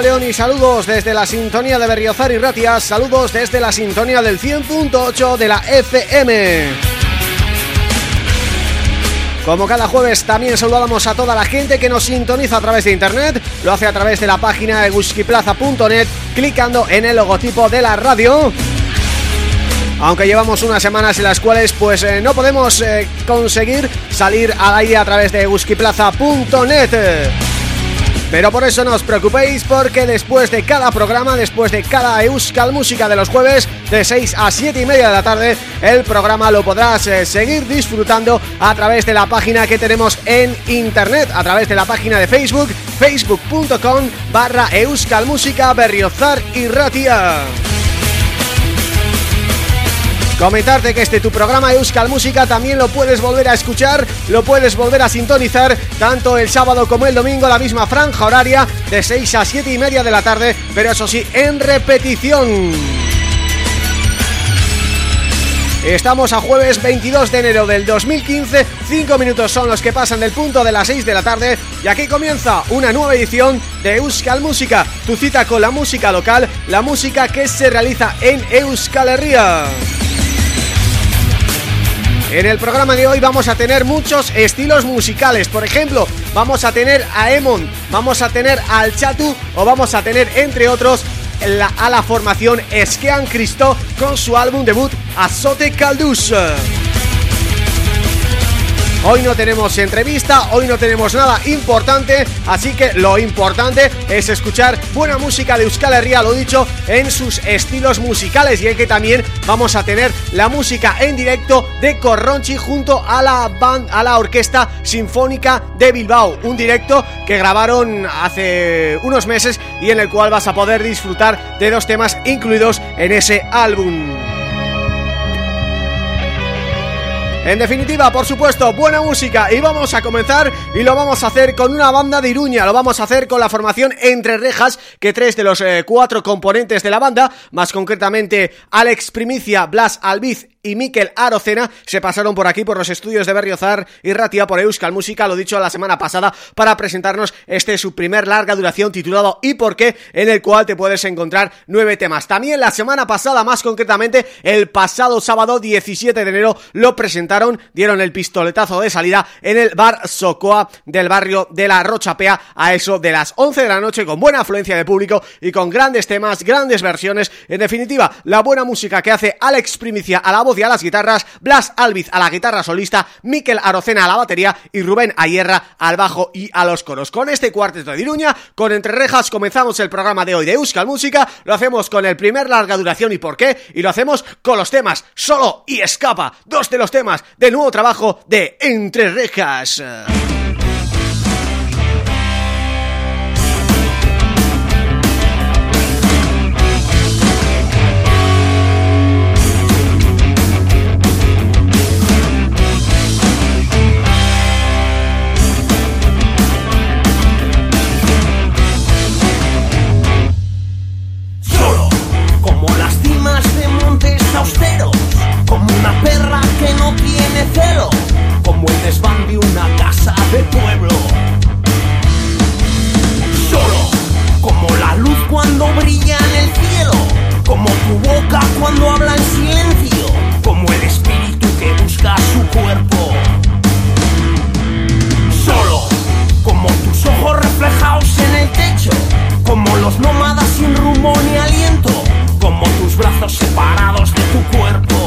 León y saludos desde la sintonía de Berriozar y Ratia, saludos desde la sintonía del 100.8 de la FM. Como cada jueves también saludamos a toda la gente que nos sintoniza a través de internet, lo hace a través de la página de guskiplaza.net, clicando en el logotipo de la radio aunque llevamos unas semanas en las cuales pues eh, no podemos eh, conseguir salir al aire a través de guskiplaza.net. Pero por eso no os preocupéis porque después de cada programa, después de cada Euskal Música de los jueves de 6 a 7 y media de la tarde, el programa lo podrás eh, seguir disfrutando a través de la página que tenemos en internet, a través de la página de Facebook, facebook.com barra Euskal Música Berriozar y Ratia. Comentarte que este tu programa Euskal Música también lo puedes volver a escuchar, lo puedes volver a sintonizar tanto el sábado como el domingo, la misma franja horaria de 6 a 7 y media de la tarde, pero eso sí, en repetición. Estamos a jueves 22 de enero del 2015 Cinco minutos son los que pasan del punto de las 6 de la tarde Y aquí comienza una nueva edición de Euskal Música Tu cita con la música local La música que se realiza en Euskal Herria en el programa de hoy vamos a tener muchos estilos musicales Por ejemplo, vamos a tener a Emon, vamos a tener al Chatu O vamos a tener, entre otros, a la formación Esquean Cristo con su álbum debut Azote Caldus. Hoy no tenemos entrevista, hoy no tenemos nada importante, así que lo importante es escuchar buena música de Euskal Herria, lo dicho, en sus estilos musicales y en que también vamos a tener la música en directo de Corronchi junto a la band, a la Orquesta Sinfónica de Bilbao, un directo que grabaron hace unos meses y en el cual vas a poder disfrutar de dos temas incluidos en ese álbum. En definitiva, por supuesto, buena música y vamos a comenzar y lo vamos a hacer con una banda de Iruña, lo vamos a hacer con la formación Entre Rejas, que tres de los eh, cuatro componentes de la banda, más concretamente Alex Primicia, Blas Albiz y Miquel Arocena se pasaron por aquí por los estudios de Berriozar y Ratia por Euskal Música, lo dicho la semana pasada, para presentarnos este su primer larga duración titulado ¿Y por qué? en el cual te puedes encontrar nueve temas. También la semana pasada, más concretamente, el pasado sábado 17 de enero lo presentaron, dieron el pistoletazo de salida en el bar Socoa del barrio de la Rochapea a eso de las 11 de la noche con buena afluencia de público y con grandes temas, grandes versiones, en definitiva, la buena música que hace Alex Primicia a la voz a las guitarras, Blas Albiz a la guitarra solista, Miquel Arocena a la batería y Rubén Ayerra al bajo y a los coros. Con este cuarteto de Iruña, con Entre Rejas, comenzamos el programa de hoy de Euskal Música, lo hacemos con el primer larga duración y por qué, y lo hacemos con los temas Solo y Escapa, dos de los temas del nuevo trabajo de Entre Rejas. Cuando habla en silencio, como el espíritu que busca su cuerpo. Solo como tus ojos reflejados en el techo, como los nómadas sin rumbo ni aliento como tus brazos separados de tu cuerpo.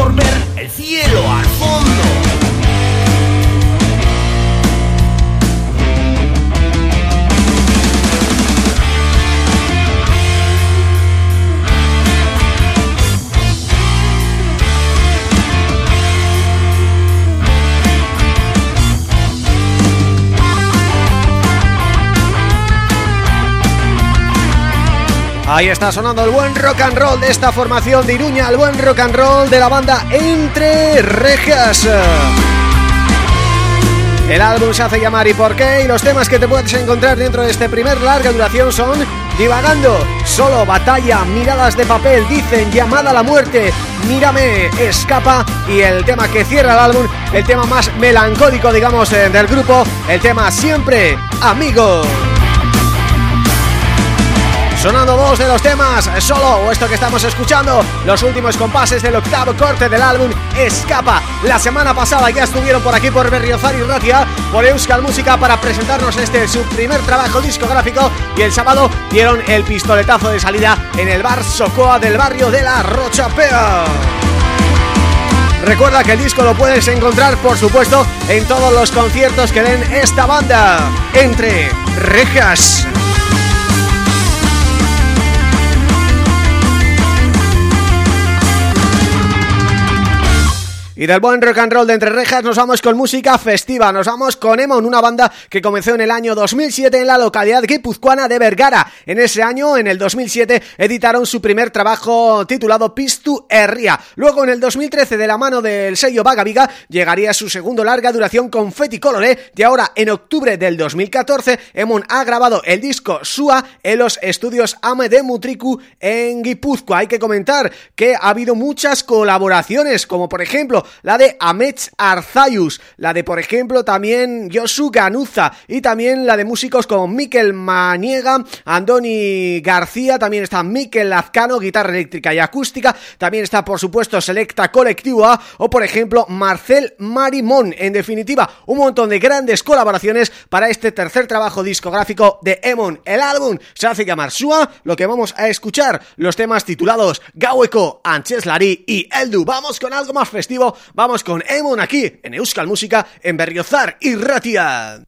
por ver el cielo al fondo. Ahí está sonando el buen rock and roll de esta formación de Iruña, el buen rock and roll de la banda Entre Rejas. El álbum se hace llamar ¿Y por qué? Y los temas que te puedes encontrar dentro de este primer larga duración son Divagando, Solo, Batalla, Miradas de Papel, Dicen, Llamada a la Muerte, Mírame, Escapa y el tema que cierra el álbum, el tema más melancólico, digamos, eh, del grupo, el tema Siempre amigos. Sonando dos de los temas, solo o esto que estamos escuchando, los últimos compases del octavo corte del álbum Escapa. La semana pasada ya estuvieron por aquí por Berriozar y Ratia, por Euskal Música para presentarnos este su primer trabajo discográfico y el sábado dieron el pistoletazo de salida en el bar Socoa del barrio de la Rochapea. Recuerda que el disco lo puedes encontrar, por supuesto, en todos los conciertos que den esta banda. Entre Rejas. Y del buen rock and roll de Entre Rejas nos vamos con música festiva, nos vamos con Emon, una banda que comenzó en el año 2007 en la localidad guipuzcoana de Vergara. En ese año, en el 2007, editaron su primer trabajo titulado Pistu Herria. Luego, en el 2013, de la mano del sello Vagaviga, llegaría su segundo larga duración con Feti Coloré y ahora, en octubre del 2014, Emon ha grabado el disco Sua en los estudios Ame de Mutriku en Guipúzcoa. Hay que comentar que ha habido muchas colaboraciones, como por ejemplo la de Amech Arzayus, la de por ejemplo también Yosu Ganuza y también la de músicos como Miquel Maniega, Andoni García, también está Miquel Lazcano, guitarra eléctrica y acústica, también está por supuesto Selecta Colectiva o por ejemplo Marcel Marimón, en definitiva un montón de grandes colaboraciones para este tercer trabajo discográfico de Emon. El álbum se hace llamar Sua, lo que vamos a escuchar los temas titulados Gaueko, Ancheslari y Eldu. Vamos con algo más festivo Vamos con Emon aquí, en Euskal Música, en Berriozar y Ratia.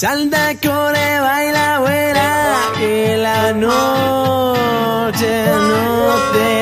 Salta, corre, baila, vuela, que la noche no te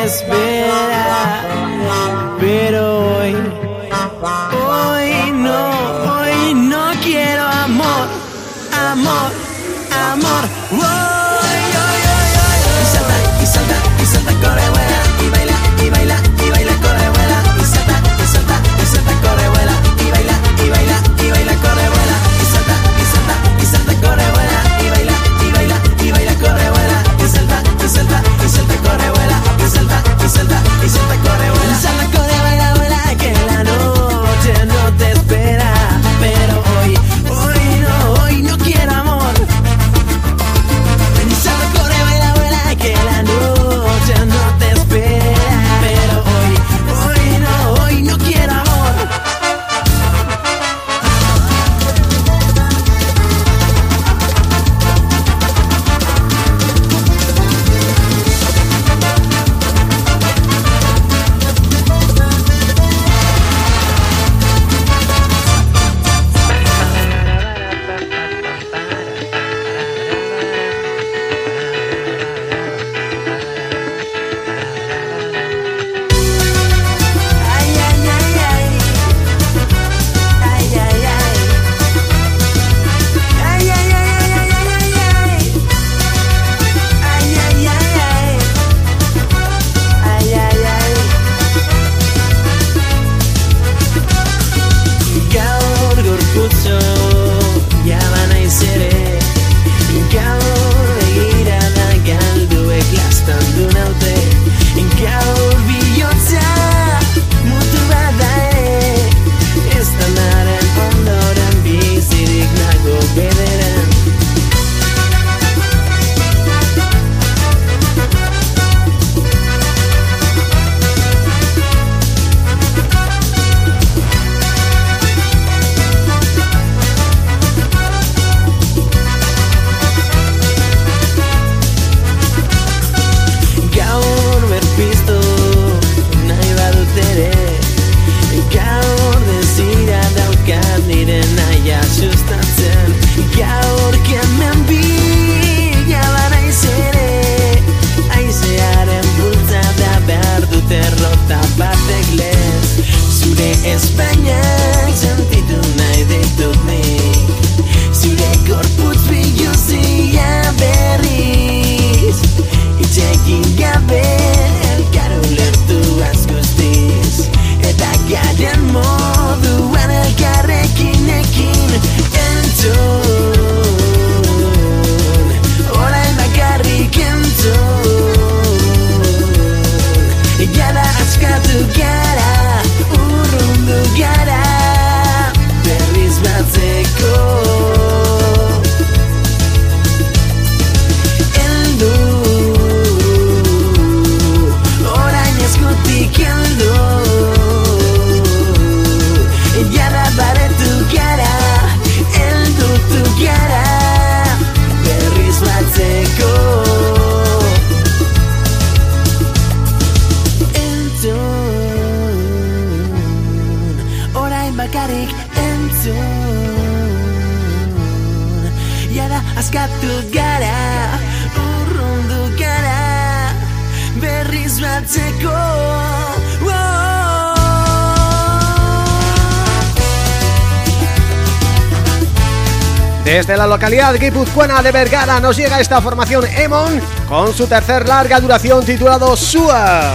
la localidad guipuzcoana de Vergara nos llega esta formación Emon con su tercer larga duración titulado Sua.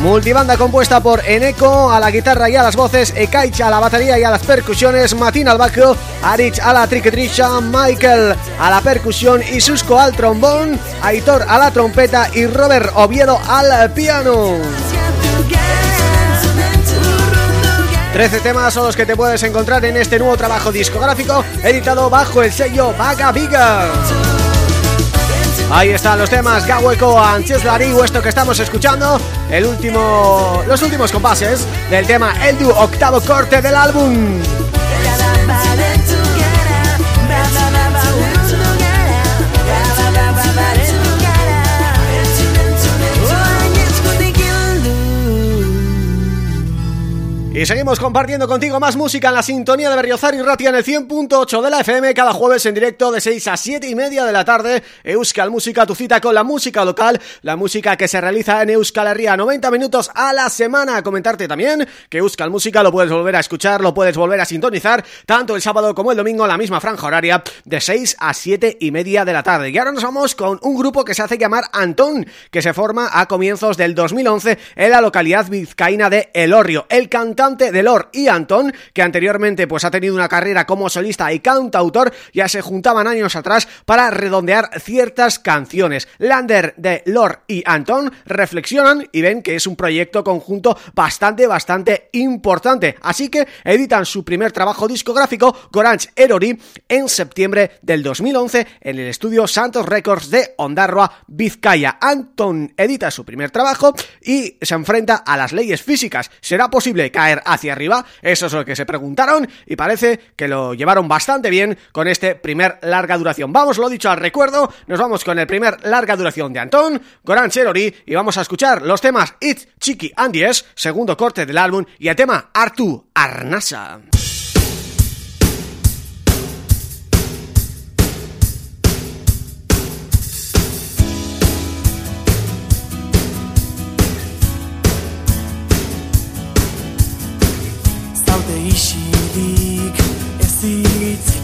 Multibanda compuesta por Eneco a la guitarra y a las voces, Ekaich a la batería y a las percusiones, Matin al bajo, Arich a la triquetrisha, Michael a la percusión y Susco al trombón, Aitor a la trompeta y Robert Oviedo al piano. 13 temas son los que te puedes encontrar en este nuevo trabajo discográfico editado bajo el sello Vaga Viga. Ahí están los temas Gahueco, Ancheslari o esto que estamos escuchando, el último, los últimos compases del tema Eldu, octavo corte del álbum. Y seguimos compartiendo contigo más música en la sintonía de Berriozar y Ratia en el 100.8 de la FM cada jueves en directo de 6 a 7 y media de la tarde Euskal Música, tu cita con la música local, la música que se realiza en Euskal Herria 90 minutos a la semana. Comentarte también que Euskal Música lo puedes volver a escuchar, lo puedes volver a sintonizar tanto el sábado como el domingo en la misma franja horaria de 6 a 7 y media de la tarde. Y ahora nos vamos con un grupo que se hace llamar Antón, que se forma a comienzos del 2011 en la localidad vizcaína de Elorrio. El cantante de Lor y Antón, que anteriormente pues ha tenido una carrera como solista y cantautor, ya se juntaban años atrás para redondear ciertas canciones. Lander de Lor y Antón reflexionan y ven que es un proyecto conjunto bastante, bastante importante. Así que editan su primer trabajo discográfico, Goranch Erori, en septiembre del 2011 en el estudio Santos Records de Ondarroa, Vizcaya. Antón edita su primer trabajo y se enfrenta a las leyes físicas. ¿Será posible caer hacia arriba? Eso es lo que se preguntaron y parece que lo llevaron bastante bien con este primer larga duración. Vamos, lo dicho al recuerdo, nos vamos con el primer larga duración de Antón, Goran Cherori y vamos a escuchar los temas It's Chiqui and Diez, segundo corte del álbum y el tema Artu Arnasa.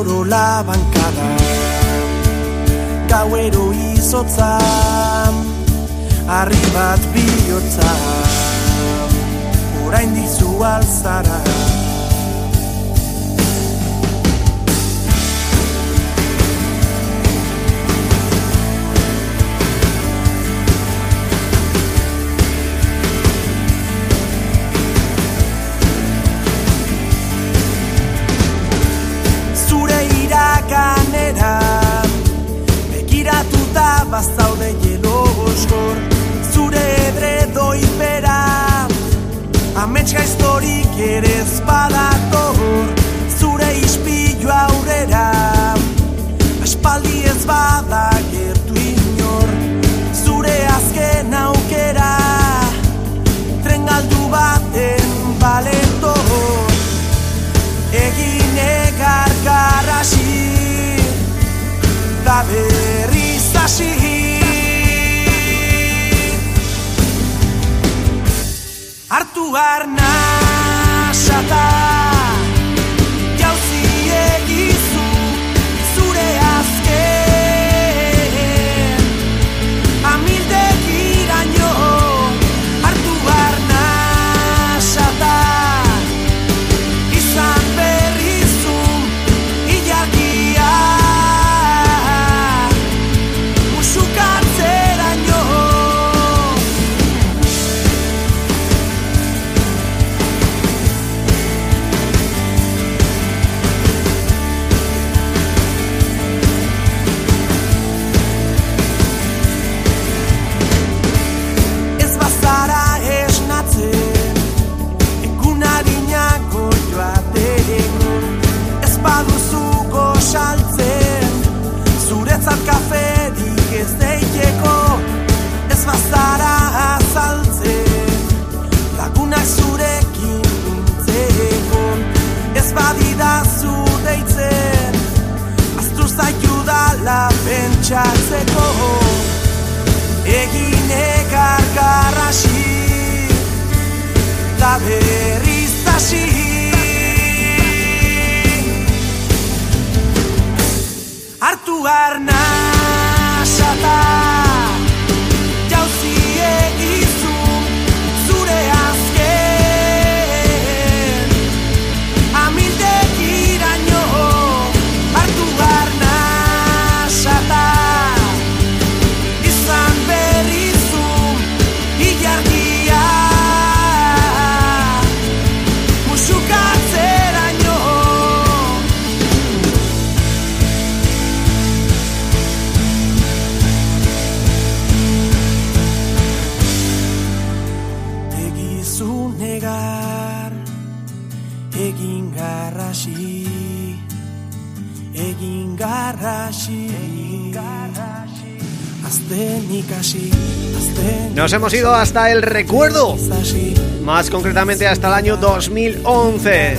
Itzoro labankada Gauero izotza Arri bat bihotza. Orain dizu alzara hielo oskor Zure edredoi bera Amets gaiztorik ere ez badator Zure ispilu aurrera. Espaldi ez bada gertu inor Zure azken aukera. Tren galdu baten baletor Egin egar garrasi. Da berriz hasi actuar hasta el recuerdo Más concretamente hasta el año 2011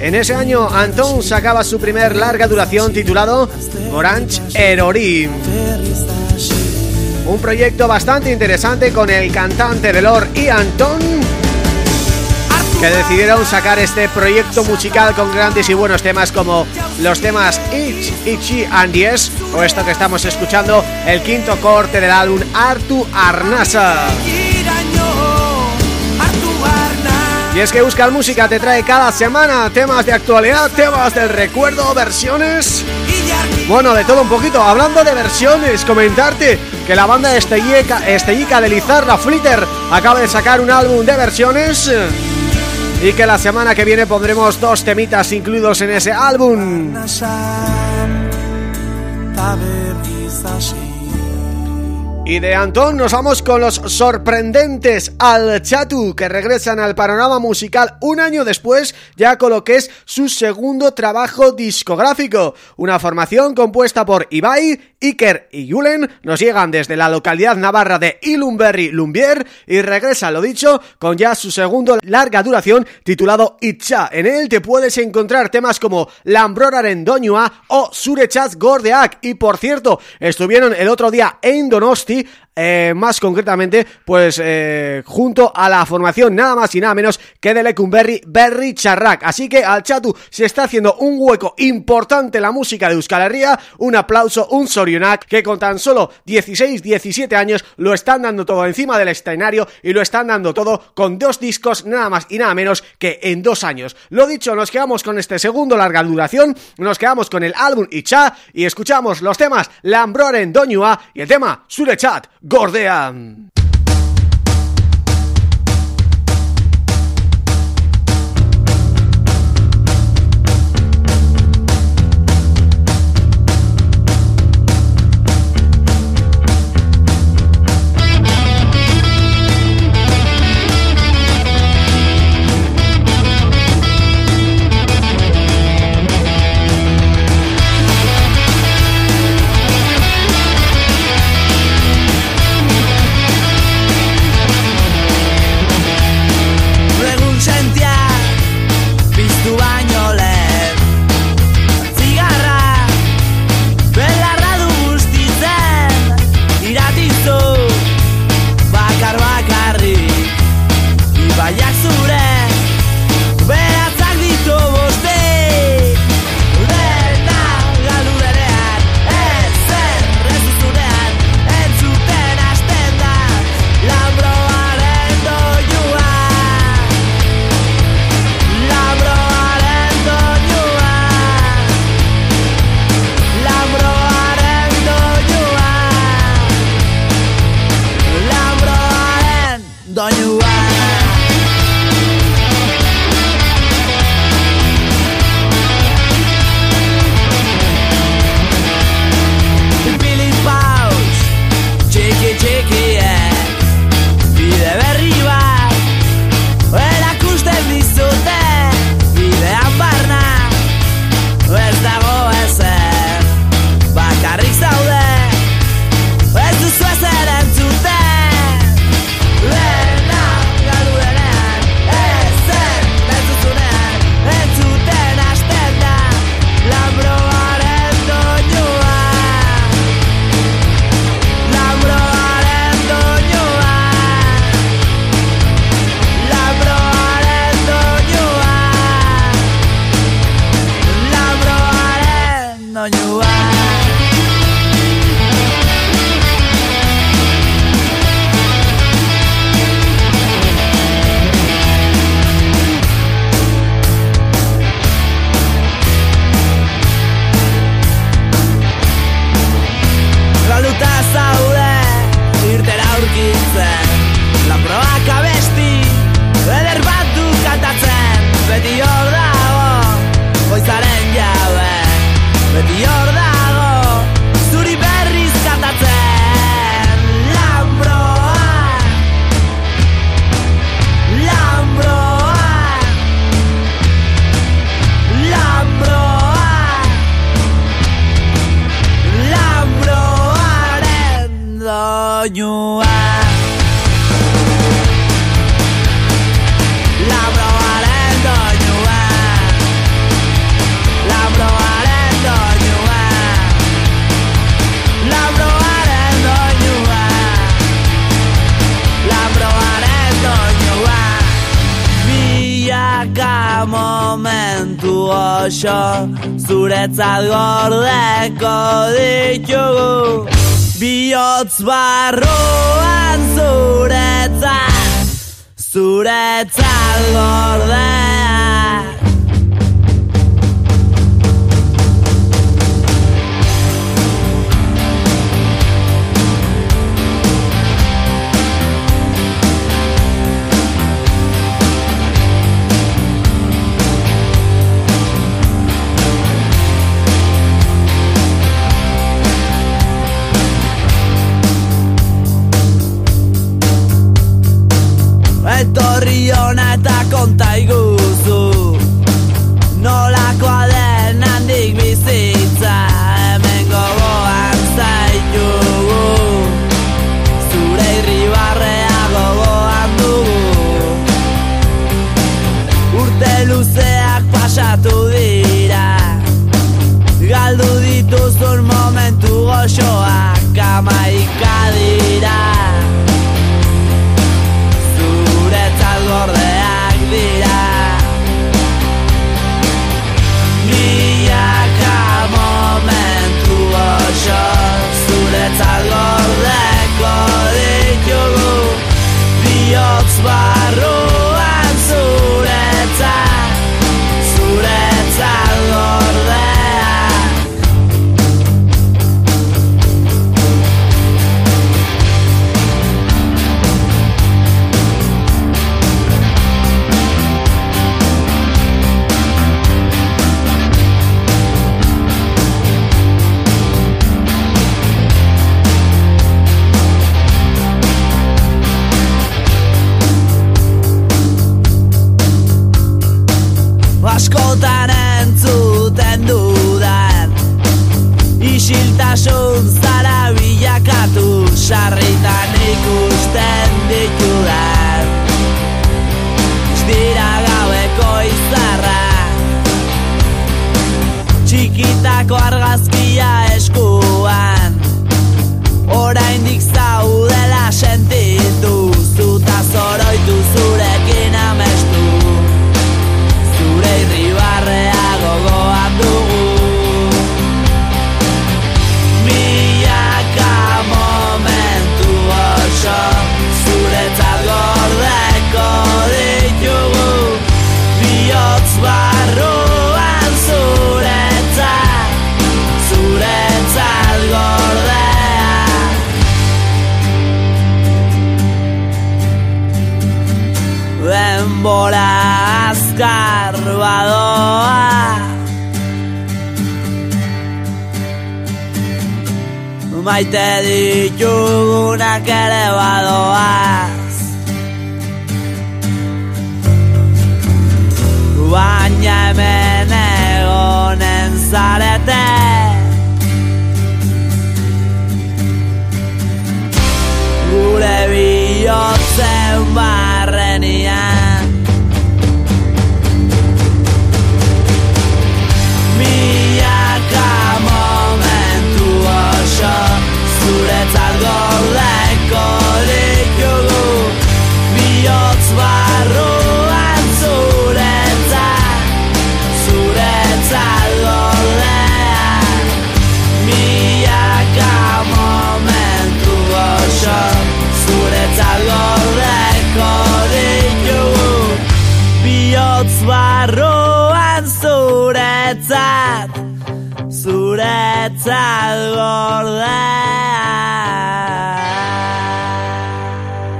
En ese año Antón sacaba su primer larga duración titulado Orange Erori berriz hasi Un proyecto bastante interesante con el cantante de Lor y Antón que decidieron sacar este proyecto musical con grandes y buenos temas como los temas Ich, Ichi and Yes o esto que estamos escuchando, el quinto corte del álbum Artu Arnasa. Y es que Euskal Música te trae cada semana temas de actualidad, temas del recuerdo, versiones... Bueno, de todo un poquito, hablando de versiones, comentarte que la banda Estellica, Estellica de Lizarra Flitter acaba de sacar un álbum de versiones y que la semana que viene pondremos dos temitas incluidos en ese álbum. Y de Antón nos vamos con los sorprendentes Al Chatu que regresan al panorama musical un año después ya con lo que es su segundo trabajo discográfico. Una formación compuesta por Ibai, Iker y Julen nos llegan desde la localidad navarra de Ilumberri Lumbier y regresa, lo dicho, con ya su segundo larga duración titulado Itcha. En él te puedes encontrar temas como Lambroraren Doñua o Surechaz Gordeak y por cierto, estuvieron el otro día en Donosti eh, más concretamente, pues eh, junto a la formación nada más y nada menos que de Lecumberri Berry Charrac. Así que al Chatu se está haciendo un hueco importante la música de Euskal Herria, un aplauso, un sorionac, que con tan solo 16, 17 años lo están dando todo encima del escenario y lo están dando todo con dos discos nada más y nada menos que en dos años. Lo dicho, nos quedamos con este segundo larga duración, nos quedamos con el álbum Icha y escuchamos los temas Lambroren Doñua y el tema Surecha chat Gordean. zuretzat Suar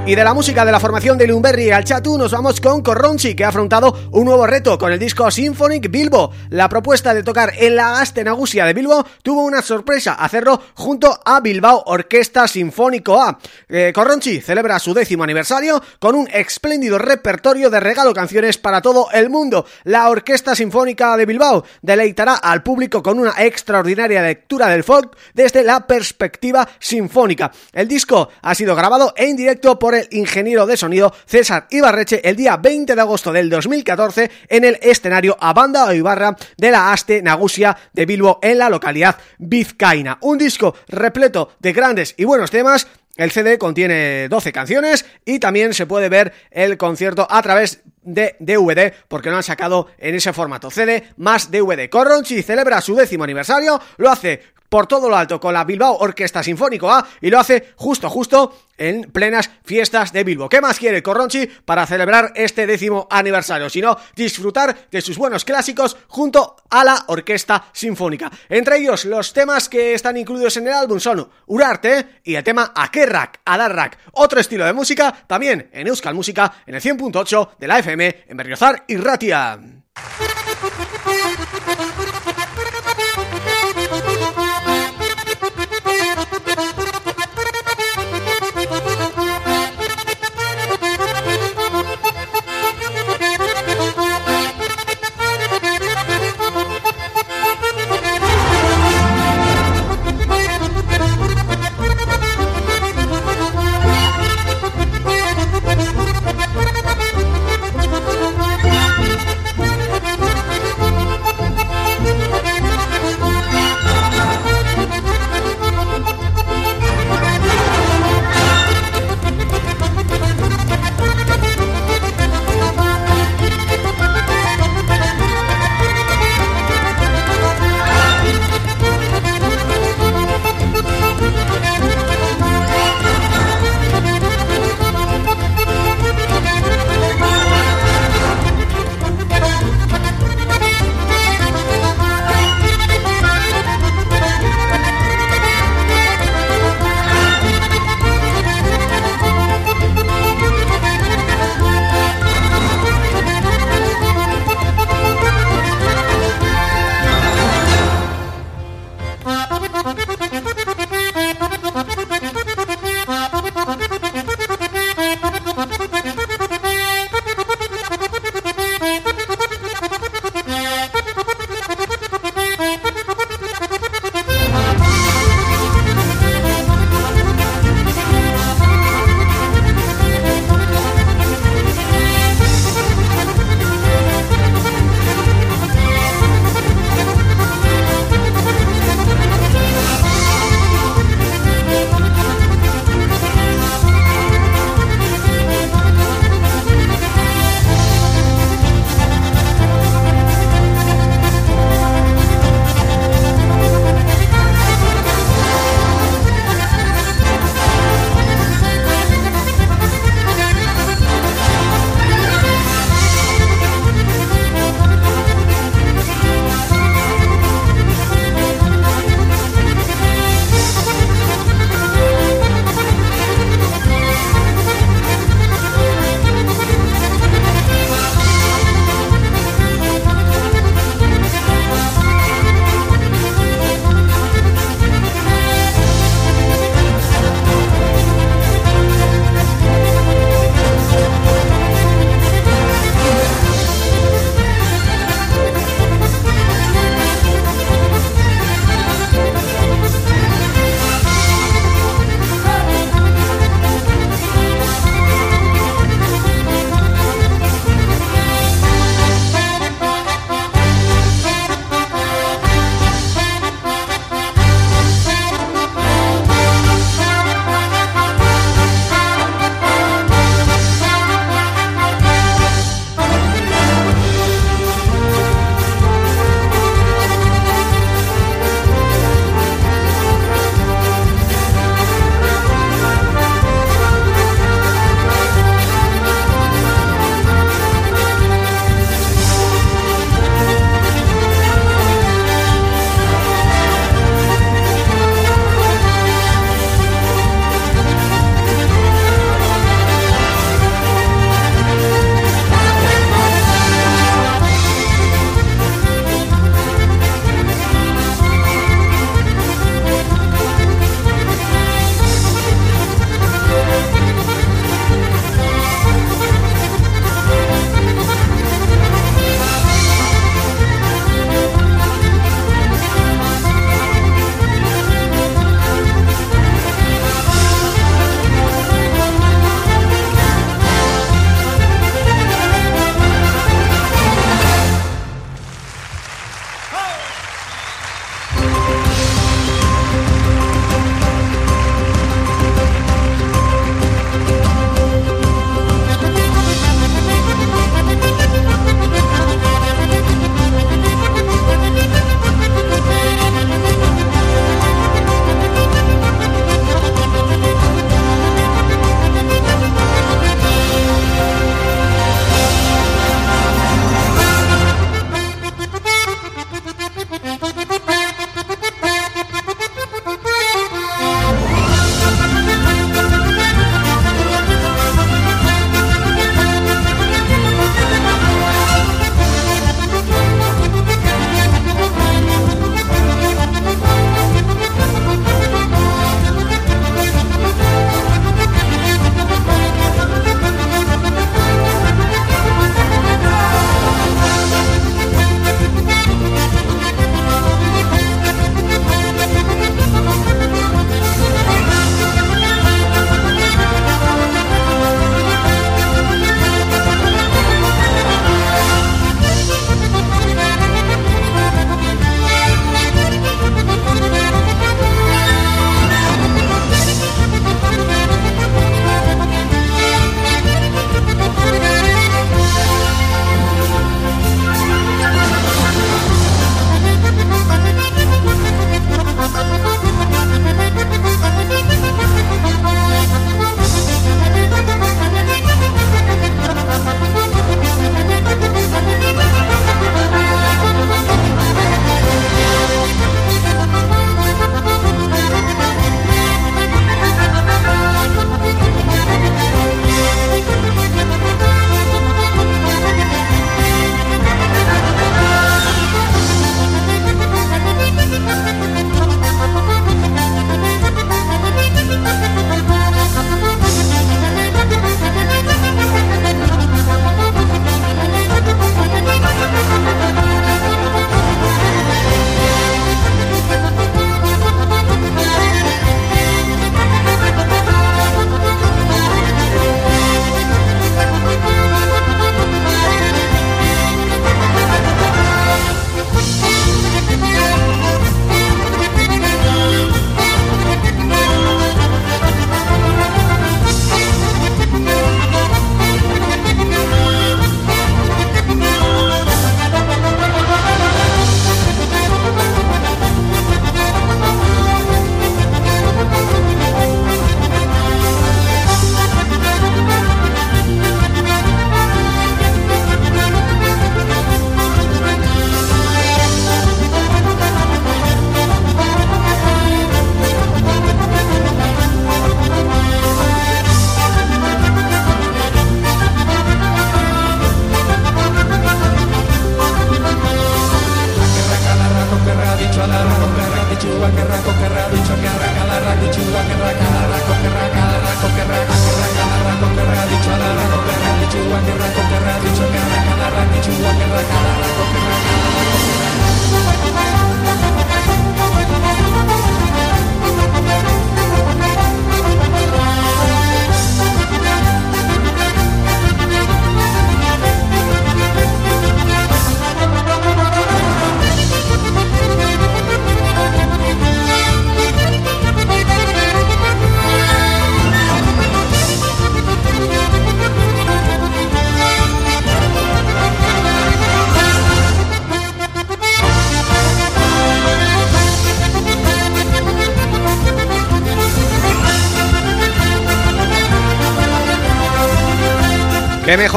Y de la música de la formación de Lumberry al Chatu nos vamos con Corronchi que ha afrontado un nuevo reto con el disco Symphonic Bilbo. La propuesta de tocar en la Gaste Nagusia de Bilbo tuvo una sorpresa, hacerlo junto a Bilbao Orquesta Sinfónico A. Eh, Corronchi celebra su décimo aniversario con un espléndido repertorio de regalo canciones para todo el mundo. La Orquesta Sinfónica de Bilbao deleitará al público con una extraordinaria lectura del folk desde la perspectiva sinfónica. El disco ha sido grabado en directo por el ingeniero de sonido César Ibarreche el día 20 de agosto del 2014 en el escenario Abanda o Ibarra de la Aste Nagusia de Bilbo en la localidad vizcaína. Un disco repleto de grandes y buenos temas el CD contiene 12 canciones y también se puede ver el concierto a través de DVD porque lo han sacado en ese formato CD más DVD. Corronchi celebra su décimo aniversario, lo hace por todo lo alto con la Bilbao Orquesta Sinfónico A y lo hace justo justo en plenas fiestas de Bilbo. ¿Qué más quiere Corronchi para celebrar este décimo aniversario? Sino disfrutar de sus buenos clásicos junto a la Orquesta Sinfónica. Entre ellos los temas que están incluidos en el álbum son Urarte y el tema Akerrak, Adarrak. Otro estilo de música también en Euskal Música en el 100.8 de la FM en Berriozar y Ratia.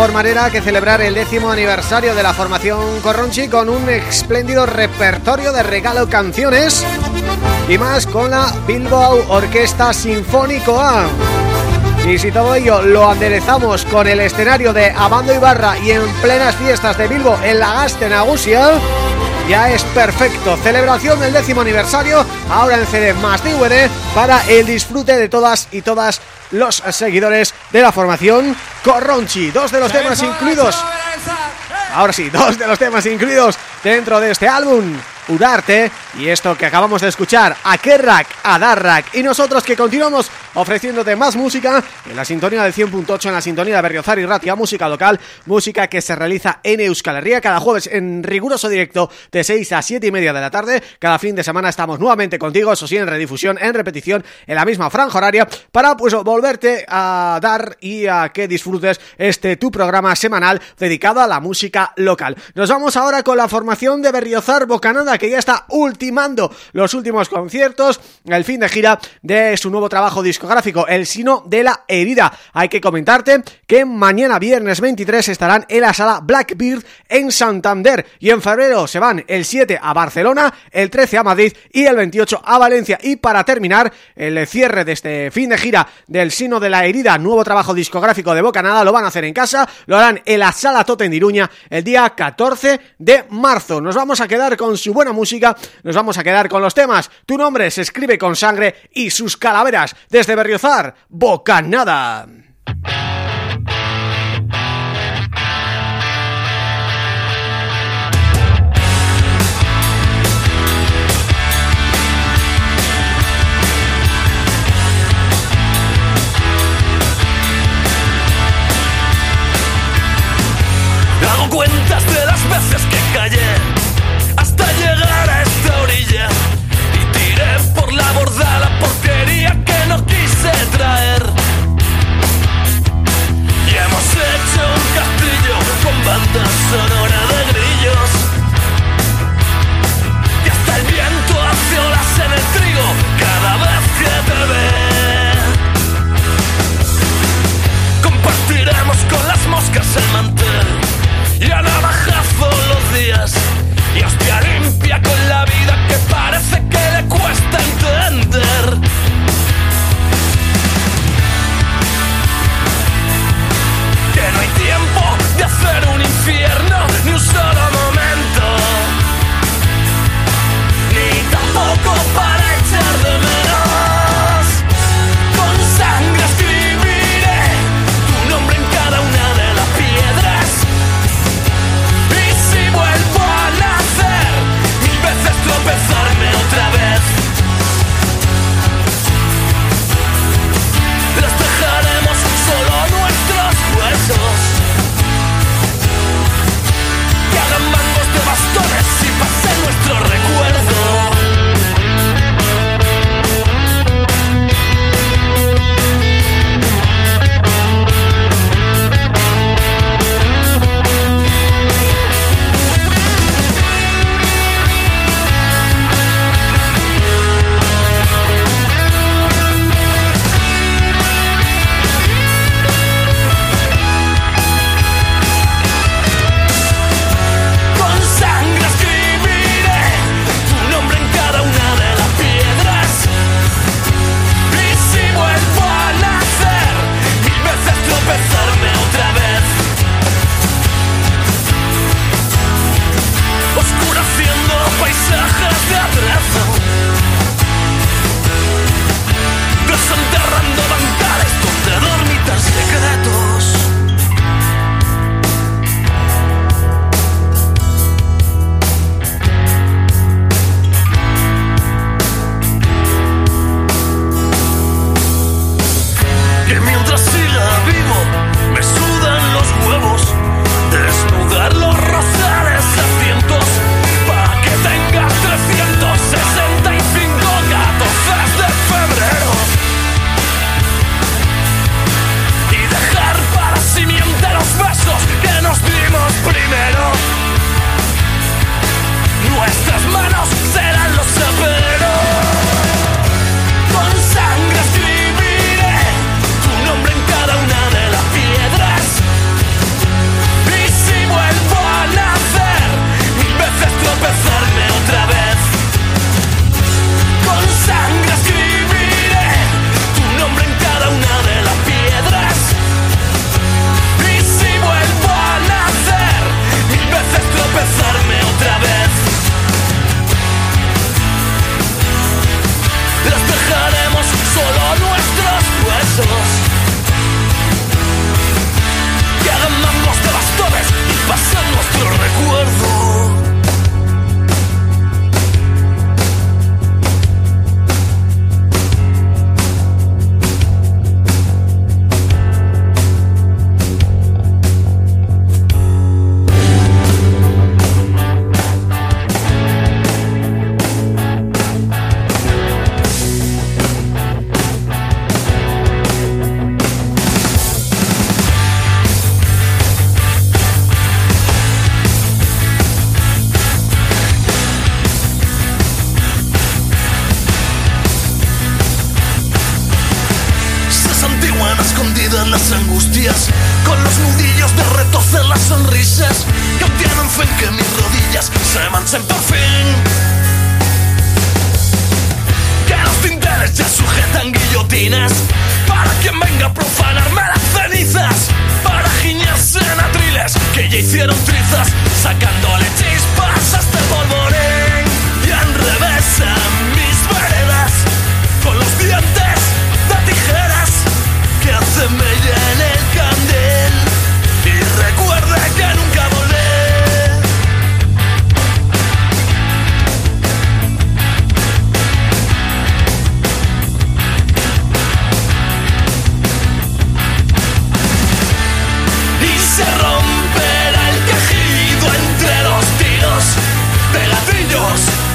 Mejor manera que celebrar el décimo aniversario de la formación Corronchi con un espléndido repertorio de regalo canciones y más con la Bilbao Orquesta Sinfónico A. Y si todo ello lo aderezamos con el escenario de Abando Ibarra y en plenas fiestas de Bilbo en la Gaste Nagusia, ya es perfecto. Celebración del décimo aniversario, ahora en CD más DVD, para el disfrute de todas y todas los seguidores de la formación Corronchi. Dos de los temas incluidos... Ahora sí, dos de los temas incluidos dentro de este álbum Udarte y esto que acabamos de escuchar, a Kerrak, a Darrak y nosotros que continuamos ofreciéndote más música en la sintonía del 100.8, en la sintonía de Berriozar y Ratia, música local, música que se realiza en Euskal Herria cada jueves en riguroso directo de 6 a 7 y media de la tarde, cada fin de semana estamos nuevamente contigo, eso sí, en redifusión, en repetición, en la misma franja horaria, para pues volverte a dar y a que disfrutes este tu programa semanal dedicado a la música local. Nos vamos ahora con la formación de Berriozar Bocanada que ya está ultimando los últimos conciertos, el fin de gira de su nuevo trabajo discográfico, El Sino de la Herida. Hay que comentarte que mañana viernes 23 estarán en la sala Blackbeard en Santander y en febrero se van el 7 a Barcelona, el 13 a Madrid y el 28 a Valencia. Y para terminar, el cierre de este fin de gira del Sino de la Herida, nuevo trabajo discográfico de Bocanada, lo van a hacer en casa, lo harán en la sala Iruña el día 14 de marzo. Nos vamos a quedar con su buena música, nos vamos a quedar con los temas Tu nombre se escribe con sangre y sus calaveras desde Berriozar, Bocanada. Hago cuentas de las veces que callé hasta llegar a esta orilla y tiré por la borda la porquería quise traer. Y hemos hecho un castillo con banda sonora de grillos. Y hasta el viento hace olas en el trigo cada vez que te ve. Compartiremos con las moscas el mantel y a navajazo los días. Y hostia limpia con la vida que parece que le cuesta entender. tiempo de hacer un de ladrillos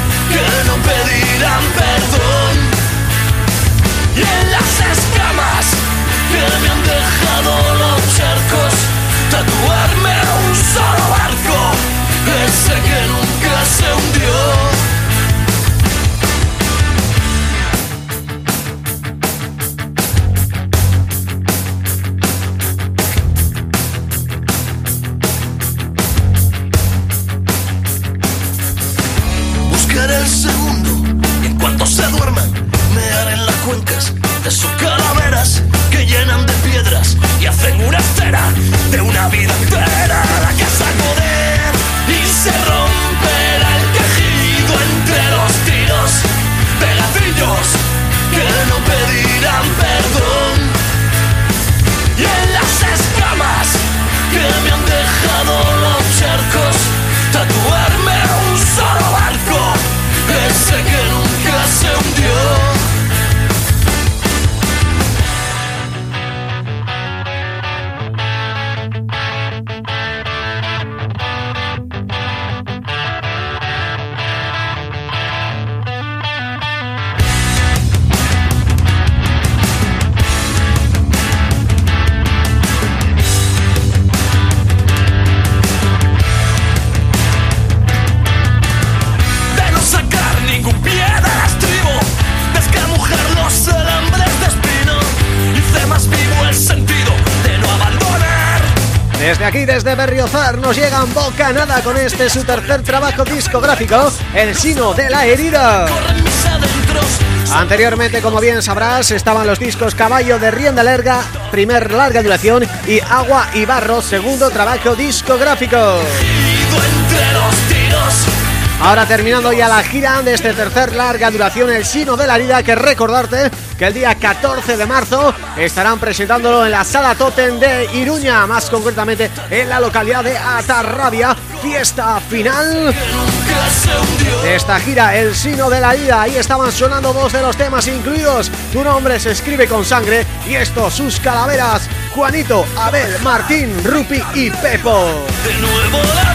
nos llegan Bocanada con este su tercer trabajo discográfico, El Sino de la Herida. Anteriormente, como bien sabrás, estaban los discos Caballo de Rienda Larga, primer larga duración, y Agua y Barro, segundo trabajo discográfico. Ahora terminando ya la gira de este tercer larga duración El Sino de la Herida Que recordarte que el día 14 de marzo estarán presentándolo en la Sala Totem de Iruña Más concretamente en la localidad de Atarrabia. Fiesta final de esta gira El Sino de la Herida Ahí estaban sonando dos de los temas incluidos. Tu nombre se escribe con sangre Y esto, sus calaveras Juanito, Abel, Martín, Rupi y Pepo. De nuevo la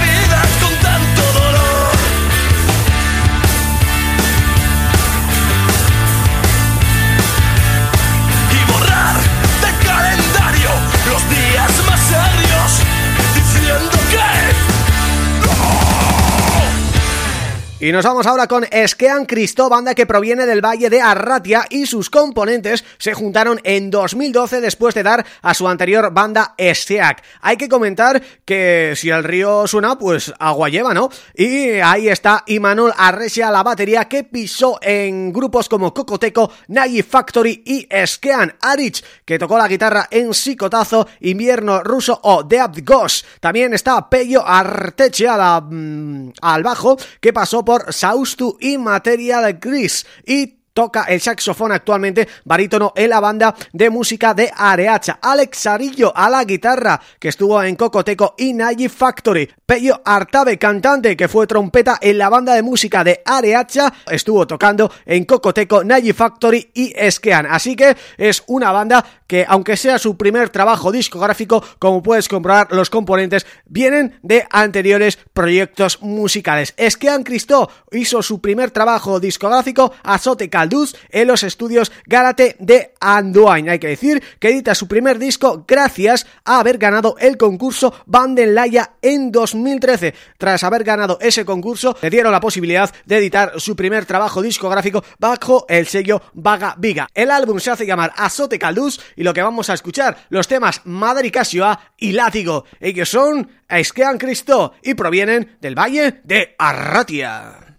Y nos vamos ahora con Esquean Cristó, banda que proviene del Valle de Arratia y sus componentes se juntaron en 2012 después de dar a su anterior banda Esteac. Hay que comentar que si el río suena, pues agua lleva, ¿no? Y ahí está Imanol Arresia la batería que pisó en grupos como Cocoteco, Nagi Factory y Esquean Arich, que tocó la guitarra en Psicotazo, Invierno Ruso o Dead Ghost. También está Pello Arteche a la, mm, al bajo, que pasó por Saustu y Materia de Gris y toca el saxofón actualmente, barítono en la banda de música de Areacha. Alex Arillo a la guitarra, que estuvo en Cocoteco y Nayi Factory. Pello Artabe, cantante, que fue trompeta en la banda de música de Areacha, estuvo tocando en Cocoteco, Nayi Factory y Esquean. Así que es una banda que, aunque sea su primer trabajo discográfico, como puedes comprobar, los componentes vienen de anteriores proyectos musicales. Esquean Cristo hizo su primer trabajo discográfico, Azote Calduz, en los estudios Gárate de Anduain. Hay que decir que edita su primer disco gracias a haber ganado el concurso Bandenlaya en 2013. Tras haber ganado ese concurso, le dieron la posibilidad de editar su primer trabajo discográfico bajo el sello Vaga Viga. El álbum se hace llamar Azote Calduz y lo que vamos a escuchar, los temas Madre y Casioa y Látigo. Ellos son Esquean Cristo y provienen del Valle de Arratia.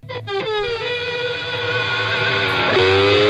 Música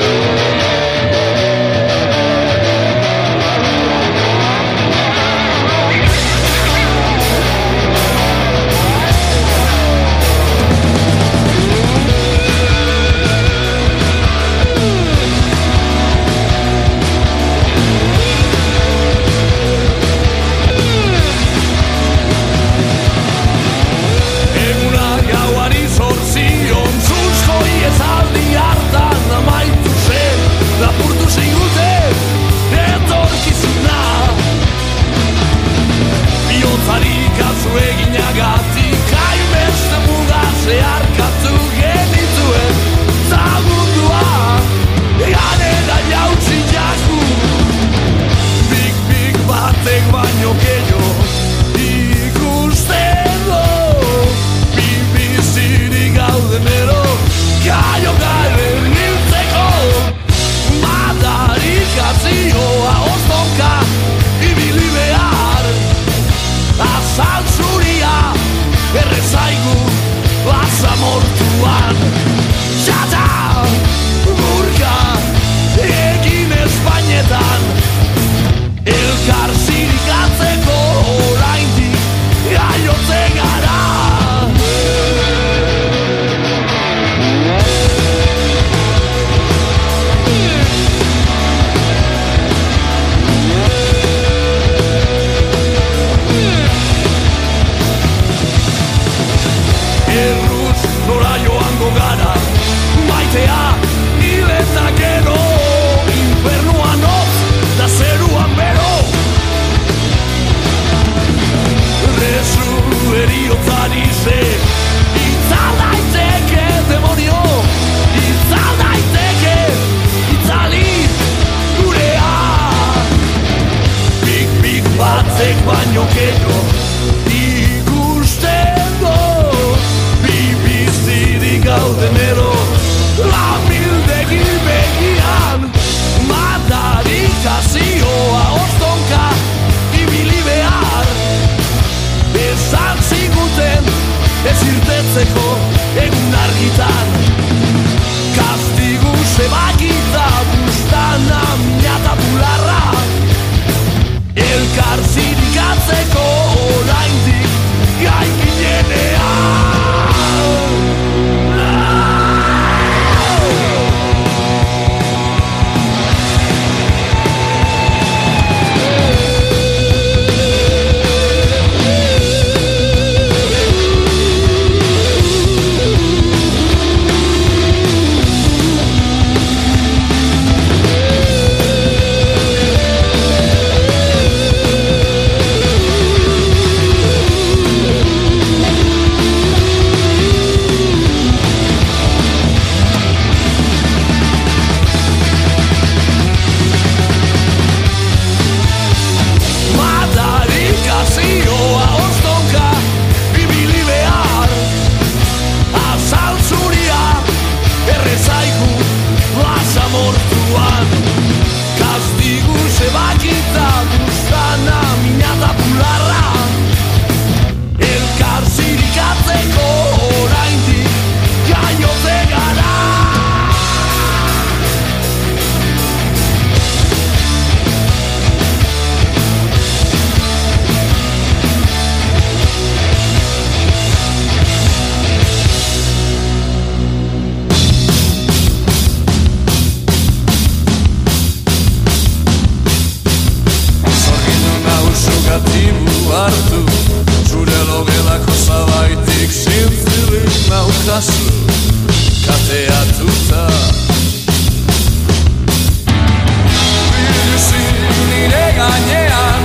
one itzazu kate atuta Biluzi nire gainean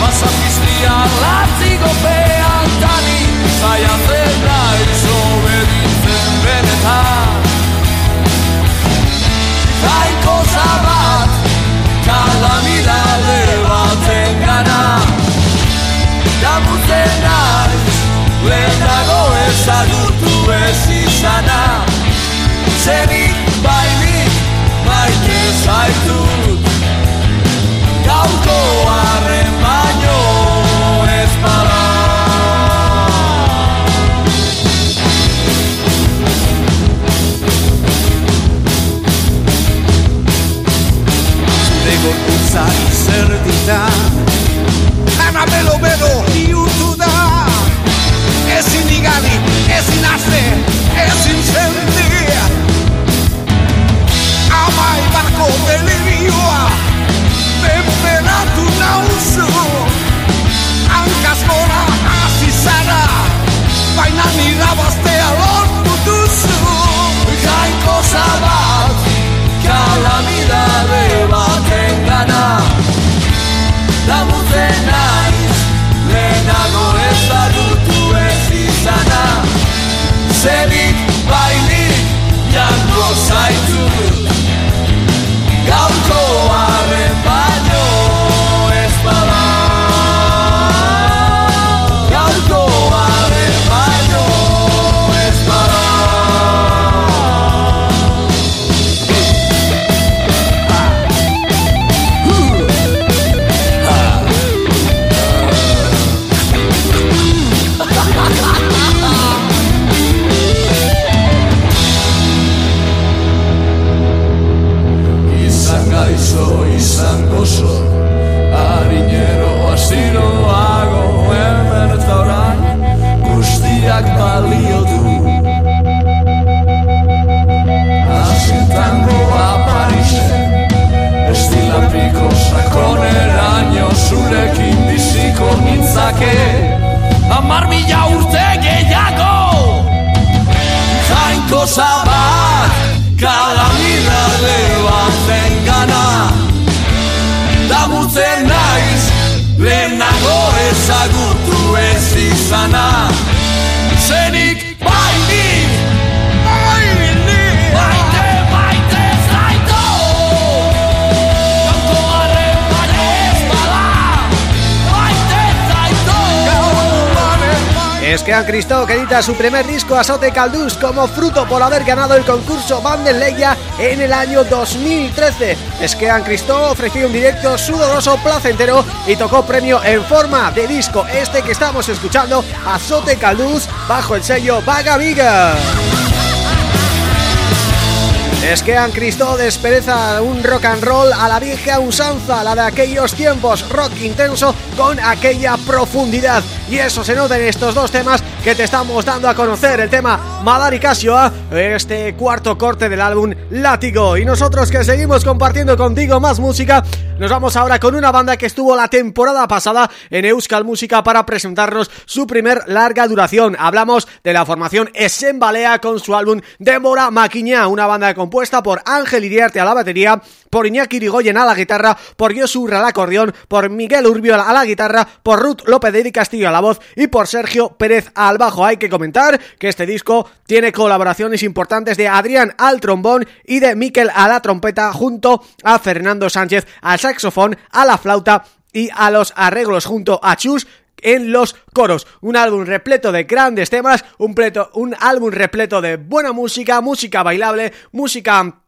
Masakiztia latzigo pean Tani zaiatzen da izo beditzen benetan Zaiko zabat kalamidade baten gana. Damutu ez izana Zerik bainik maite zaitut. Gauko arre sin hacer es entendía alma Jainko zabat Kalamidade baten gana Damutzen naiz Lehenago ezagutu ez izana arren Esquean Cristo que edita su primer disco Azote Caldús como fruto por haber ganado el concurso Bandenleia en el año 2013. Esquean Cristo ofreció un directo sudoroso, placentero y tocó premio en forma de disco. Este que estamos escuchando, Azote Caldús, bajo el sello Vaga Viga. Esquean Cristo despereza un rock and roll a la vieja usanza, la de aquellos tiempos, rock intenso con aquella profundidad. Y eso se nota en estos dos temas que te estamos dando a conocer. El tema Madari Casioa, este cuarto corte del álbum Látigo. Y nosotros que seguimos compartiendo contigo más música, nos vamos ahora con una banda que estuvo la temporada pasada en Euskal Música para presentarnos su primer larga duración. Hablamos de la formación Esen Balea con su álbum Demora Maquiña, una banda compuesta por Ángel Iriarte a la batería, por Iñaki Irigoyen a la guitarra, por Josu al acordeón, por Miguel Urbio a la guitarra, por Ruth López de Castillo a la voz y por Sergio Pérez al bajo. Hay que comentar que este disco tiene colaboraciones importantes de Adrián al trombón y de Miquel a la trompeta junto a Fernando Sánchez al saxofón, a la flauta y a los arreglos junto a Chus en los coros. Un álbum repleto de grandes temas, un, álbum repleto de buena música, música bailable, música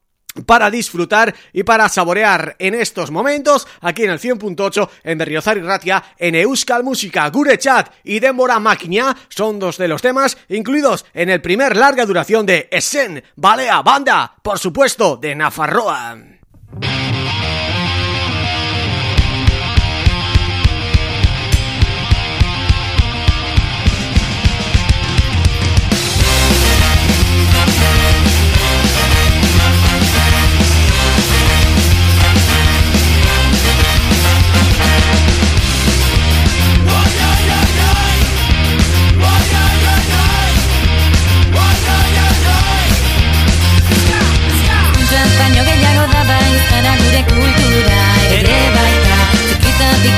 para disfrutar y para saborear en estos momentos aquí en el 100.8 en Berriozar y Ratia en Euskal Música, Gure Chat y Dembora Maquiña son dos de los temas incluidos en el primer larga duración de Esen, Balea, Banda, por supuesto de Nafarroa.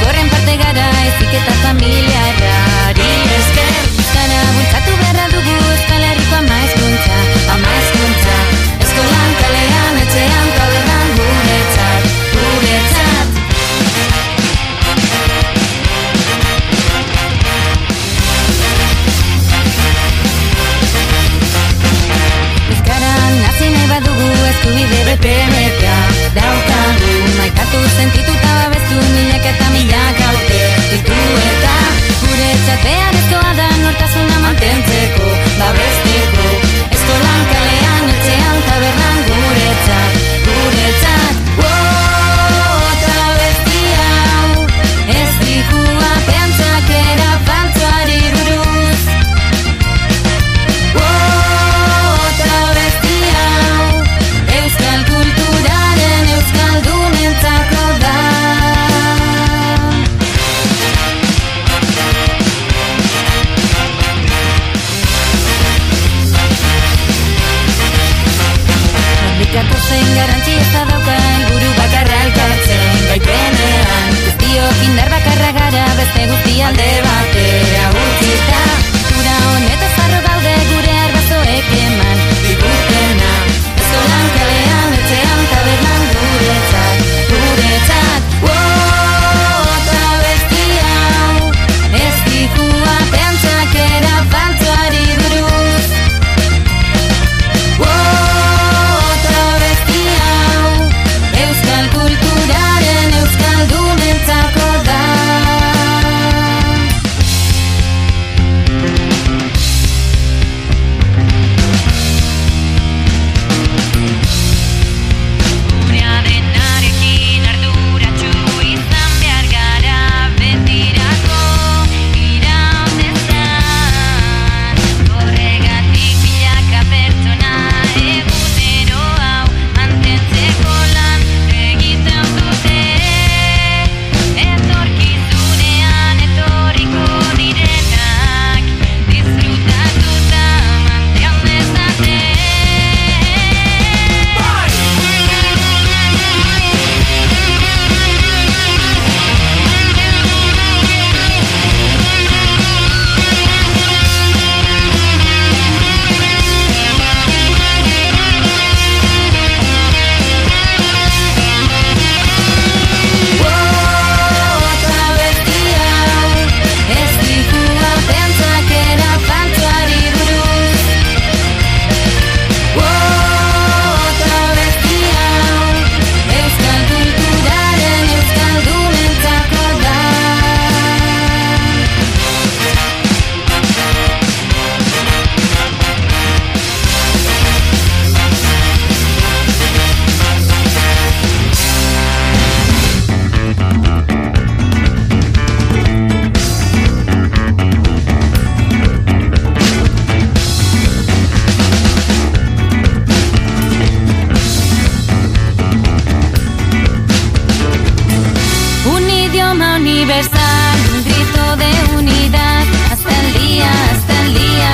Horren parte gara ezik eta familia errari Esker. Bultzatu beharra dugu Euskal Herriko ama ezkuntza Ama ezkuntza Eskolan, kalean, etxean, kalean Guretzat, guretzat. Euskaran nazi nahi badugu Eskubide bete metea Daukagu. Maikatu sentitu tabe bem universal, un grito de unidad, hasta el día, hasta el día,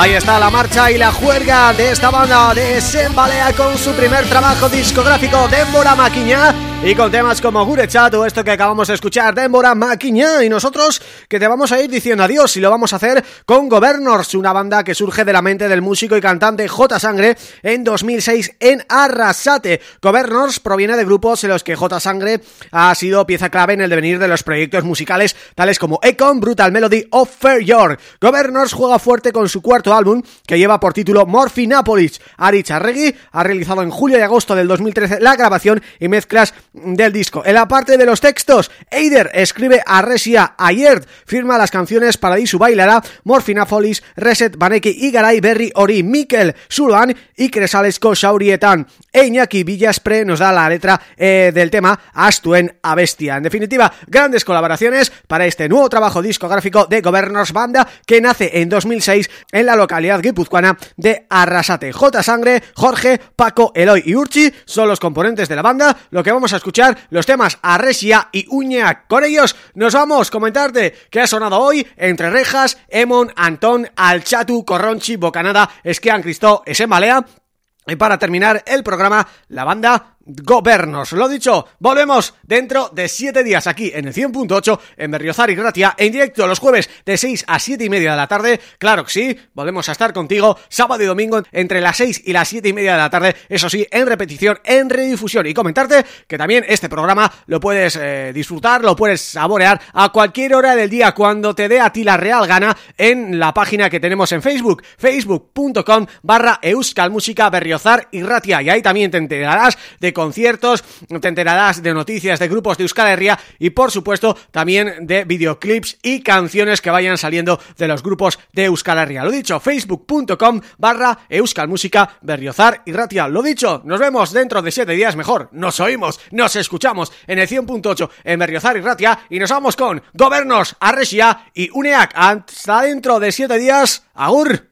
Ahí está la marcha y la juerga de esta banda de Sembalea con su primer trabajo discográfico Débora Maquiña y con temas como Gurechat o esto que acabamos de escuchar, Débora Maquiña y nosotros que te vamos a ir diciendo adiós y lo vamos a hacer con Governors, una banda que surge de la mente del músico y cantante J. Sangre en 2006 en Arrasate. Governors proviene de grupos en los que J. Sangre ha sido pieza clave en el devenir de los proyectos musicales tales como Econ, Brutal Melody o Fair York. Governors juega fuerte con su cuarto álbum que lleva por título Morphinapolis. Ari Charregui ha realizado en julio y agosto del 2013 la grabación y mezclas del disco. En la parte de los textos, Eider escribe a Resia Ayer, firma las canciones Paradisu Bailará, Morphinapolis, Reset, Baneki, Igaray, Berry, Ori, Mikel, Suluan y Cresalesko Shaurietan. E Iñaki Villaspre nos da la letra eh, del tema Astuen a Bestia. En definitiva, grandes colaboraciones para este nuevo trabajo discográfico de Governors Banda que nace en 2006 en la localidad guipuzcoana de Arrasate. J. Sangre, Jorge, Paco, Eloy y Urchi son los componentes de la banda. Lo que vamos a escuchar, los temas Arresia y Uña. Con ellos nos vamos comentarte que ha sonado hoy entre Rejas, Emon, Antón, Alchatu, Corronchi, Bocanada, Esquian Cristó, Esemalea y para terminar el programa, la banda Gobernos. Lo dicho, volvemos dentro de 7 días aquí en el 100.8 en Berriozar y Gratia en directo los jueves de 6 a 7 y media de la tarde. Claro que sí, volvemos a estar contigo sábado y domingo entre las 6 y las 7 y media de la tarde. Eso sí, en repetición, en redifusión. Y comentarte que también este programa lo puedes eh, disfrutar, lo puedes saborear a cualquier hora del día cuando te dé a ti la real gana en la página que tenemos en Facebook, facebook.com barra Euskal Música Berriozar y Ratia. Y ahí también te enterarás de conciertos, te enterarás de noticias de grupos de Euskal Herria y por supuesto también de videoclips y canciones que vayan saliendo de los grupos de Euskal Herria. Lo dicho, facebook.com barra Euskal Música Berriozar y Ratia. Lo dicho, nos vemos dentro de siete días mejor. Nos oímos, nos escuchamos en el 100.8 en Berriozar y Ratia y nos vamos con Gobernos, Arresia y Uneac. Hasta dentro de siete días. ¡Agur!